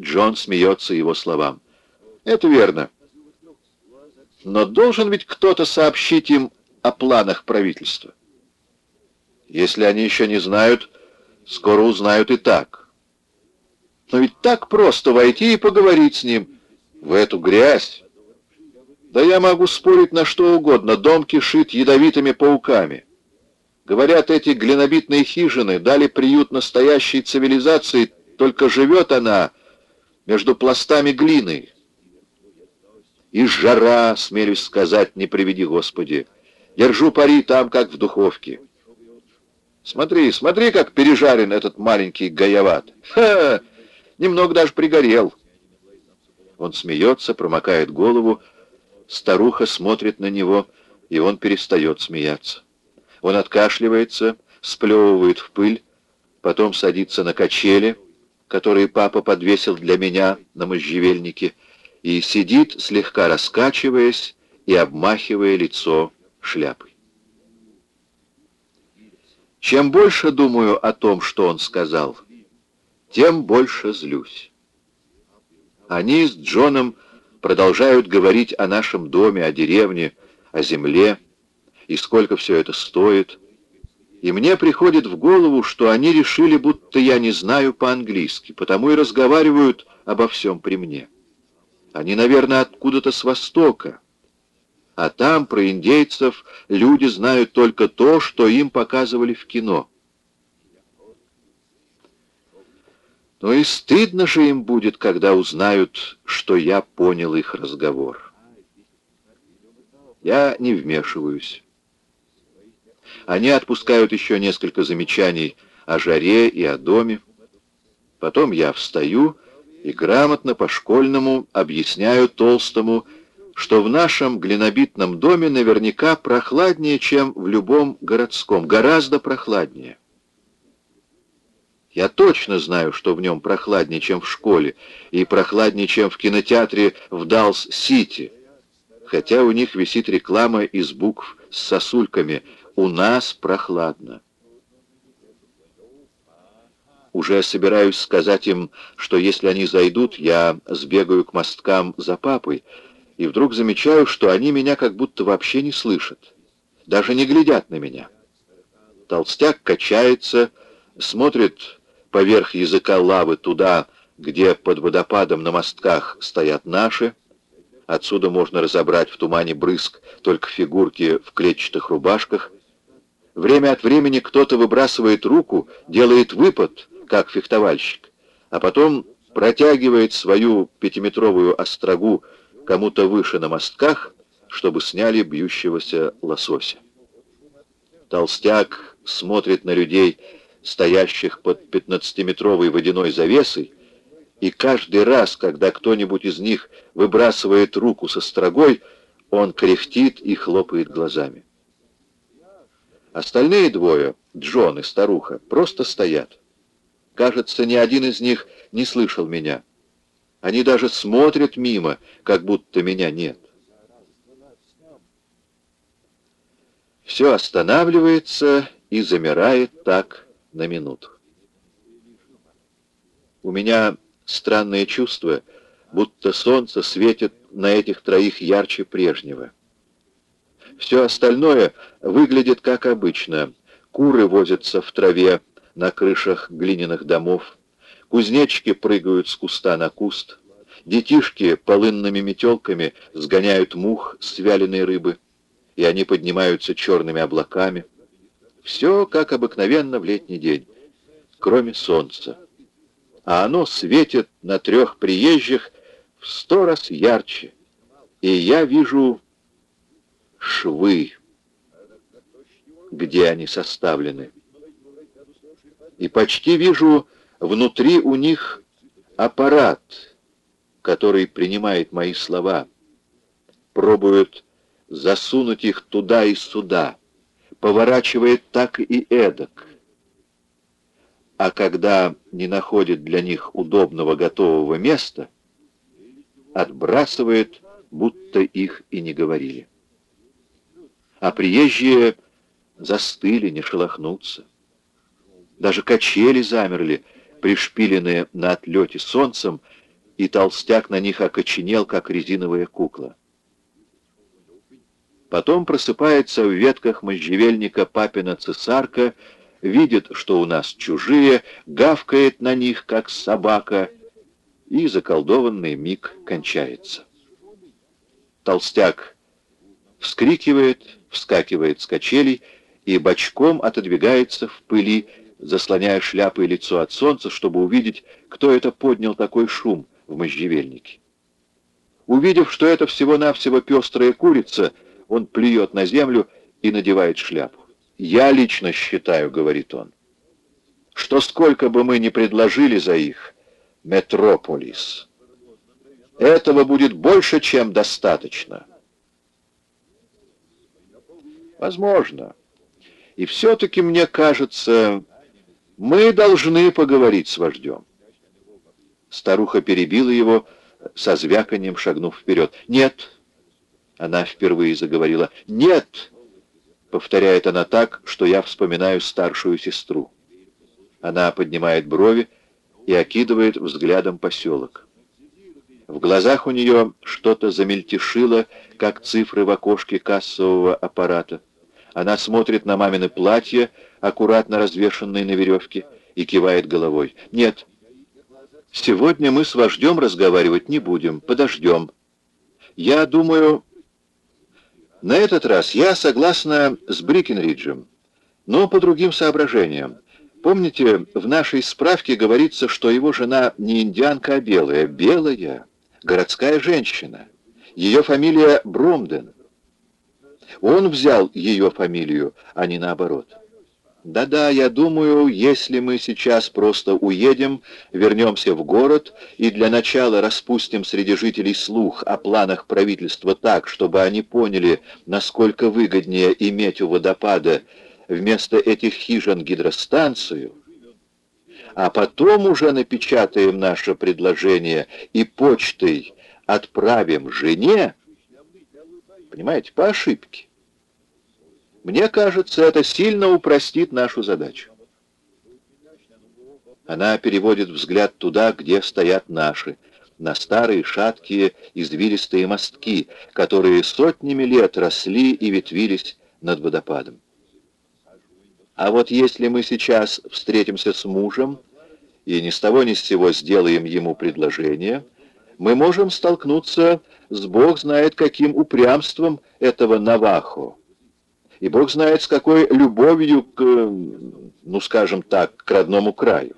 Джон смеется его словам. Это верно. Но должен ведь кто-то сообщить им о планах правительства. Если они еще не знают, скоро узнают и так. Но ведь так просто войти и поговорить с ним в эту грязь. Да я могу спорить на что угодно, дом кишит ядовитыми пауками. Говорят, эти глинобитные хижины дали приют настоящей цивилизации, только живет она между пластами глины. И жара, смелюсь сказать, не приведи Господи. Держу пари там, как в духовке. Смотри, смотри, как пережарен этот маленький гаяват. Ха! Немного даже пригорел. Он смеется, промокает голову, старуха смотрит на него, и он перестает смеяться. Он откашливается, сплевывает в пыль, потом садится на качели, которые папа подвесил для меня на можжевельнике, и сидит, слегка раскачиваясь и обмахивая лицо шляпой. Чем больше думаю о том, что он сказал, тем больше злюсь. Они с Джоном продолжают говорить о нашем доме, о деревне, о земле, и сколько все это стоит. И мне приходит в голову, что они решили, будто я не знаю по-английски, потому и разговаривают обо всем при мне. Они, наверное, откуда-то с Востока, а там про индейцев люди знают только то, что им показывали в кино. Но и стыдно же им будет, когда узнают, что я понял их разговор. Я не вмешиваюсь. Они отпускают еще несколько замечаний о жаре и о доме. Потом я встаю и грамотно по-школьному объясняю Толстому, что в нашем глинобитном доме наверняка прохладнее, чем в любом городском, гораздо прохладнее. Я точно знаю, что в нем прохладнее, чем в школе, и прохладнее, чем в кинотеатре в Далс-Сити, хотя у них висит реклама из букв с сосульками «У нас прохладно». Уже собираюсь сказать им, что если они зайдут, я сбегаю к мосткам за папой, и вдруг замечаю, что они меня как будто вообще не слышат, даже не глядят на меня. Толстяк качается, смотрит поверх языка лавы туда, где под водопадом на мостках стоят наши. Отсюда можно разобрать в тумане брызг только фигурки в клетчатых рубашках. Время от времени кто-то выбрасывает руку, делает выпад, как фехтовальщик, а потом протягивает свою пятиметровую острогу кому-то выше на мостках, чтобы сняли бьющегося лосося. Толстяк смотрит на людей, стоящих под пятнадцатиметровой водяной завесой, и каждый раз, когда кто-нибудь из них выбрасывает руку со строгой, он кряхтит и хлопает глазами. Остальные двое, Джон и старуха, просто стоят. Кажется, ни один из них не слышал меня. Они даже смотрят мимо, как будто меня нет. Все останавливается и замирает так на минуту. У меня странное чувство, будто солнце светит на этих троих ярче прежнего. Все остальное выглядит как обычно. Куры возятся в траве на крышах глиняных домов, Кузнечики прыгают с куста на куст. Детишки полынными метелками сгоняют мух с вяленой рыбы, и они поднимаются черными облаками. Все, как обыкновенно в летний день, кроме солнца. А оно светит на трех приезжих в сто раз ярче. И я вижу швы, где они составлены. И почти вижу Внутри у них аппарат, который принимает мои слова, пробует засунуть их туда и сюда, поворачивает так и эдак. А когда не находит для них удобного готового места, отбрасывает, будто их и не говорили. А приезжие застыли, не шелохнутся. Даже качели замерли, пришпиленные на отлете солнцем, и толстяк на них окоченел, как резиновая кукла. Потом просыпается в ветках можжевельника папина цесарка, видит, что у нас чужие, гавкает на них, как собака, и заколдованный миг кончается. Толстяк вскрикивает, вскакивает с качелей и бочком отодвигается в пыли, заслоняя шляпой лицо от солнца, чтобы увидеть, кто это поднял такой шум в можжевельнике. Увидев, что это всего-навсего пестрая курица, он плюет на землю и надевает шляпу. «Я лично считаю, — говорит он, — что сколько бы мы ни предложили за их, Метрополис, этого будет больше, чем достаточно». Возможно. И все-таки, мне кажется, мы должны поговорить с вождем. Старуха перебила его, со звяканием шагнув вперед. «Нет!» Она впервые заговорила. «Нет!» Повторяет она так, что я вспоминаю старшую сестру. Она поднимает брови и окидывает взглядом поселок. В глазах у нее что-то замельтешило, как цифры в окошке кассового аппарата. Она смотрит на мамины платье, аккуратно развешанные на веревке, и кивает головой. «Нет, сегодня мы с вождем разговаривать не будем, подождем. Я думаю, на этот раз я согласна с Брикенриджем, но по другим соображениям. Помните, в нашей справке говорится, что его жена не индианка, а белая. Белая, городская женщина. Ее фамилия Бромден. Он взял ее фамилию, а не наоборот. Да-да, я думаю, если мы сейчас просто уедем, вернемся в город и для начала распустим среди жителей слух о планах правительства так, чтобы они поняли, насколько выгоднее иметь у водопада вместо этих хижин гидростанцию, а потом уже напечатаем наше предложение и почтой отправим жене, понимаете, по ошибке. Мне кажется, это сильно упростит нашу задачу. Она переводит взгляд туда, где стоят наши, на старые шаткие извилистые мостки, которые сотнями лет росли и ветвились над водопадом. А вот если мы сейчас встретимся с мужем и ни с того ни с сего сделаем ему предложение, мы можем столкнуться с бог знает каким упрямством этого Навахо, и Бог знает, с какой любовью к, ну скажем так, к родному краю.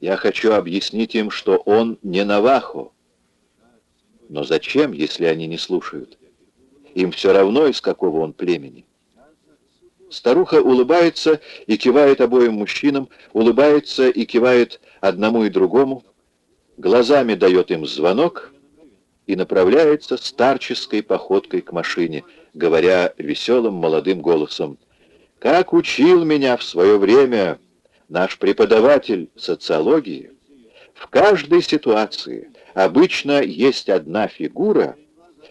Я хочу объяснить им, что он не Навахо. Но зачем, если они не слушают? Им все равно, из какого он племени. Старуха улыбается и кивает обоим мужчинам, улыбается и кивает одному и другому, глазами дает им звонок и направляется старческой походкой к машине — говоря веселым молодым голосом, «Как учил меня в свое время наш преподаватель социологии, в каждой ситуации обычно есть одна фигура,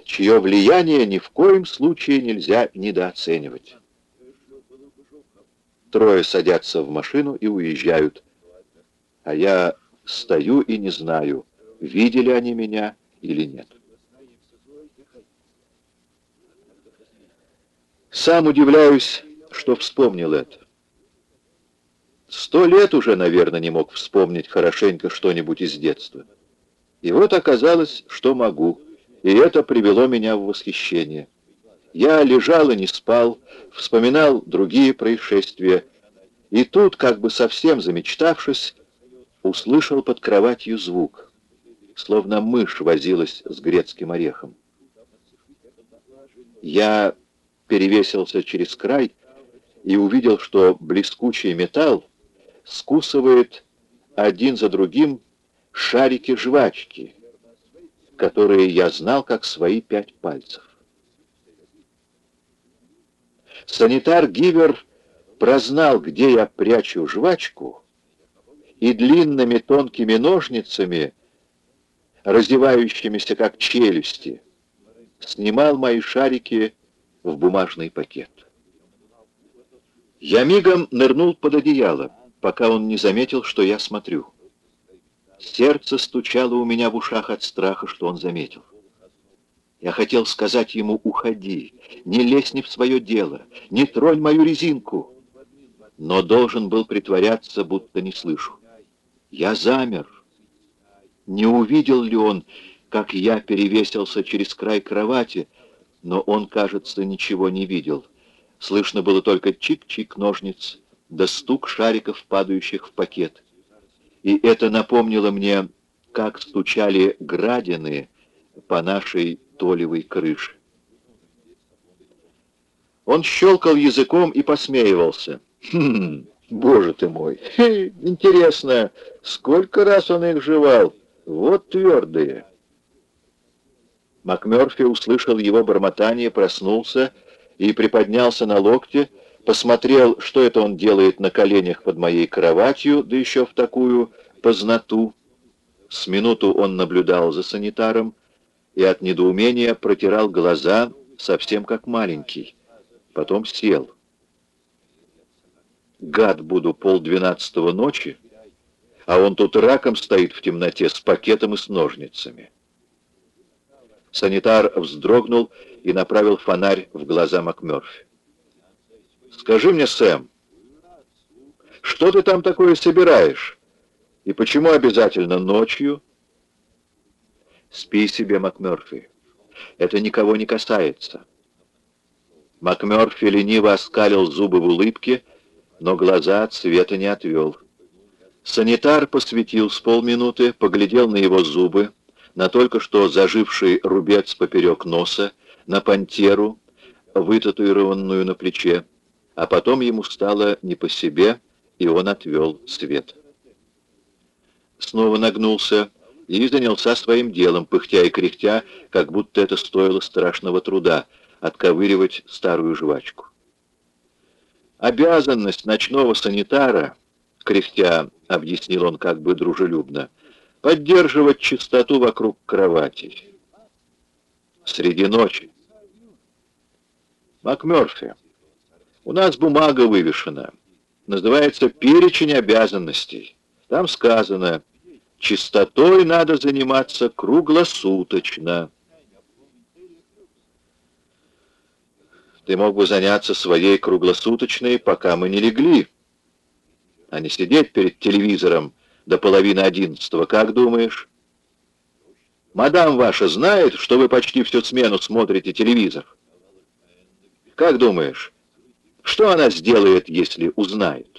чье влияние ни в коем случае нельзя недооценивать». Трое садятся в машину и уезжают, а я стою и не знаю, видели они меня или нет. Сам удивляюсь, что вспомнил это. Сто лет уже, наверное, не мог вспомнить хорошенько что-нибудь из детства. И вот оказалось, что могу, и это привело меня в восхищение. Я лежал и не спал, вспоминал другие происшествия, и тут, как бы совсем замечтавшись, услышал под кроватью звук, словно мышь возилась с грецким орехом. Я перевесился через край и увидел, что блескучий металл скусывает один за другим шарики жвачки, которые я знал как свои пять пальцев. Санитар Гивер прознал, где я прячу жвачку, и длинными тонкими ножницами, раздевающимися как челюсти, снимал мои шарики в бумажный пакет. Я мигом нырнул под одеяло, пока он не заметил, что я смотрю. Сердце стучало у меня в ушах от страха, что он заметил. Я хотел сказать ему «Уходи, не лезь не в свое дело, не тронь мою резинку», но должен был притворяться, будто не слышу. Я замер. Не увидел ли он, как я перевесился через край кровати, но он, кажется, ничего не видел. Слышно было только чик-чик ножниц, да стук шариков, падающих в пакет. И это напомнило мне, как стучали градины по нашей толевой крыше. Он щелкал языком и посмеивался. «Хм, боже ты мой! Хе, интересно, сколько раз он их жевал? Вот твердые!» МакМёрфи услышал его бормотание, проснулся и приподнялся на локте, посмотрел, что это он делает на коленях под моей кроватью, да еще в такую познату. С минуту он наблюдал за санитаром и от недоумения протирал глаза, совсем как маленький. Потом сел. Гад буду полдвенадцатого ночи, а он тут раком стоит в темноте с пакетом и с ножницами. Санитар вздрогнул и направил фонарь в глаза МакМёрфи. «Скажи мне, Сэм, что ты там такое собираешь? И почему обязательно ночью?» «Спи себе, МакМёрфи. Это никого не касается». МакМёрфи лениво оскалил зубы в улыбке, но глаза от света не отвел. Санитар посветил с полминуты, поглядел на его зубы, на только что заживший рубец поперек носа, на пантеру, вытатуированную на плече, а потом ему стало не по себе, и он отвел свет. Снова нагнулся и занялся своим делом, пыхтя и кряхтя, как будто это стоило страшного труда — отковыривать старую жвачку. Обязанность ночного санитара, кряхтя, объяснил он как бы дружелюбно, поддерживать чистоту вокруг кровати. Среди ночи. МакМёрфи, у нас бумага вывешена. Называется «Перечень обязанностей». Там сказано, чистотой надо заниматься круглосуточно. Ты мог бы заняться своей круглосуточной, пока мы не легли, а не сидеть перед телевизором до половины одиннадцатого, как думаешь? Мадам ваша знает, что вы почти всю смену смотрите телевизор? Как думаешь, что она сделает, если узнает?